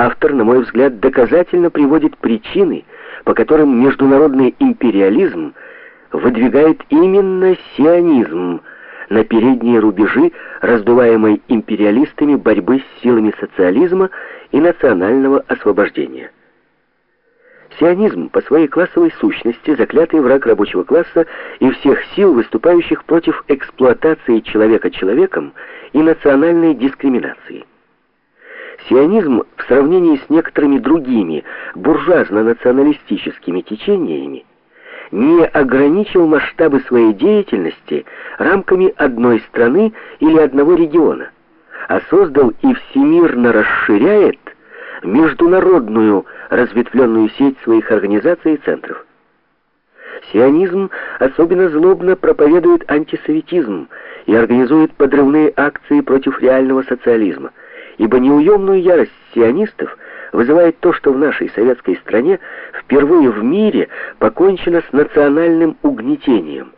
автор, на мой взгляд, доказательно приводит причины, по которым международный империализм выдвигает именно сионизм на передние рубежи раздуваемой империалистами борьбы с силами социализма и национального освобождения. Сионизм по своей классовой сущности заклятый враг рабочего класса и всех сил, выступающих против эксплуатации человека человеком и национальной дискриминации. Сионизм в сравнении с некоторыми другими буржуазно-националистическими течениями не ограничил масштабы своей деятельности рамками одной страны или одного региона, а создал и всемирно расширяет международную разветвленную сеть своих организаций и центров. Сионизм особенно злобно проповедует антисоветизм и организует подрывные акции против реального социализма, ибо неуемную ярость сионистов вызывает то, что в нашей советской стране впервые в мире покончено с национальным угнетением,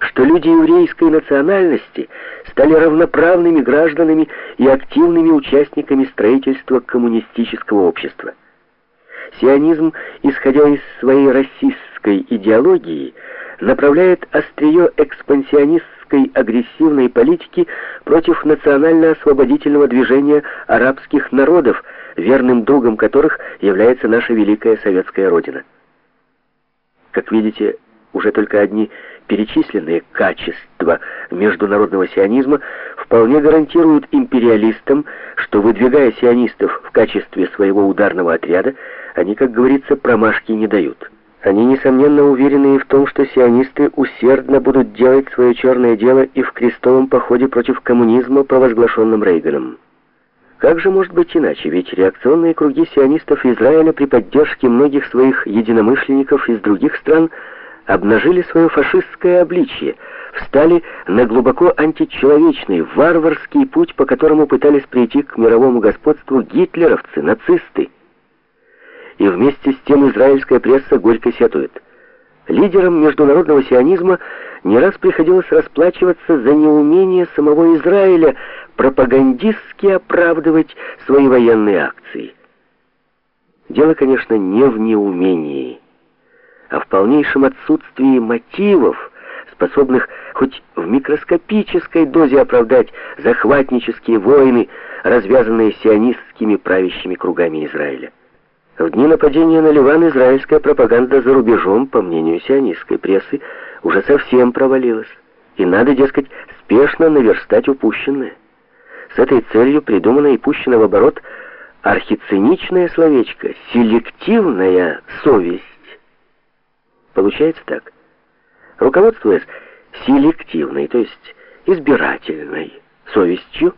что люди еврейской национальности стали равноправными гражданами и активными участниками строительства коммунистического общества. Сионизм, исходя из своей расистской идеологии, направляет острие экспансионистской агрессивной политики против национально-освободительного движения арабских народов, верным другом которых является наша великая советская Родина. Как видите, уже только одни перечисленные качества международного сионизма вполне гарантируют империалистам, что, выдвигая сионистов в качестве своего ударного отряда, они, как говорится, промашки не дают. Они, несомненно, уверены и в том, что сионисты усердно будут делать свое черное дело и в крестовом походе против коммунизма, провозглашенном Рейганом. Как же может быть иначе, ведь реакционные круги сионистов Израиля при поддержке многих своих единомышленников из других стран обнажили свое фашистское обличье, встали на глубоко античеловечный, варварский путь, по которому пытались прийти к мировому господству гитлеровцы, нацисты и вместе с тем израильская пресса горько сетует. Лидерам международного сионизма не раз приходилось расплачиваться за неумение самого Израиля пропагандистски оправдывать свои военные акции. Дело, конечно, не в неумении, а в полнейшем отсутствии мотивов, способных хоть в микроскопической дозе оправдать захватнические войны, развязанные сионистскими правящими кругами Израиля. В дни нападения на Ливан израильская пропаганда за рубежом, по мнению сионистской прессы, уже совсем провалилась. И надо, дескать, спешно наверстать упущенное. С этой целью придумано и пущено в оборот архициничное словечко «селективная совесть». Получается так. Руководствуясь селективной, то есть избирательной совестью,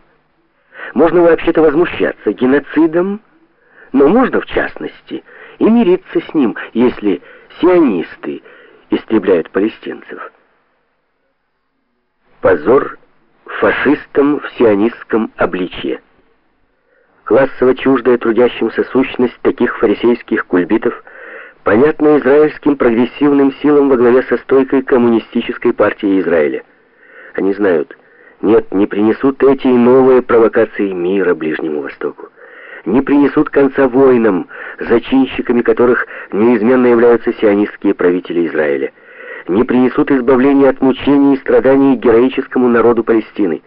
можно вообще-то возмущаться геноцидом, но можно, в частности, и мириться с ним, если сионисты истребляют палестинцев. Позор фашистам в сионистском обличье. Классово чуждая трудящимся сущность таких фарисейских кульбитов понятна израильским прогрессивным силам во главе со стойкой коммунистической партии Израиля. Они знают, нет, не принесут эти и новые провокации мира Ближнему Востоку не принесут конца войнам, зачинщиками которых неизменно являются сионистские правители Израиля, не принесут избавления от мучений и страданий героическому народу Палестины.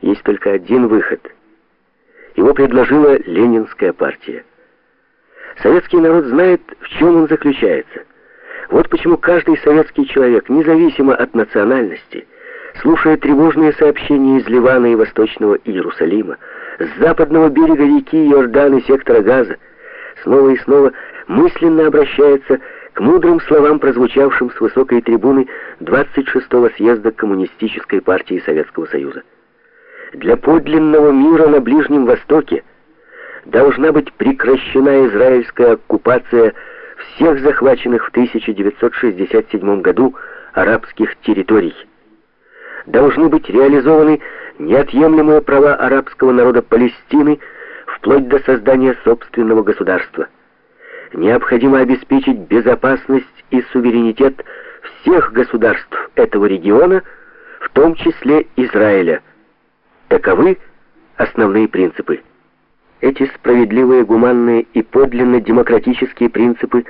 Есть только один выход. Его предложила Ленинская партия. Советский народ знает, в чем он заключается. Вот почему каждый советский человек, независимо от национальности, слушая тревожные сообщения из Ливана и Восточного Иерусалима, с западного берега реки Иордан и сектора Газа, снова и снова мысленно обращается к мудрым словам, прозвучавшим с высокой трибуны 26-го съезда Коммунистической партии Советского Союза. Для подлинного мира на Ближнем Востоке должна быть прекращена израильская оккупация всех захваченных в 1967 году арабских территорий. Должны быть реализованы неотъемлемые права арабского народа Палестины вплоть до создания собственного государства. Необходимо обеспечить безопасность и суверенитет всех государств этого региона, в том числе Израиля. Таковы основные принципы. Эти справедливые, гуманные и подлинно демократические принципы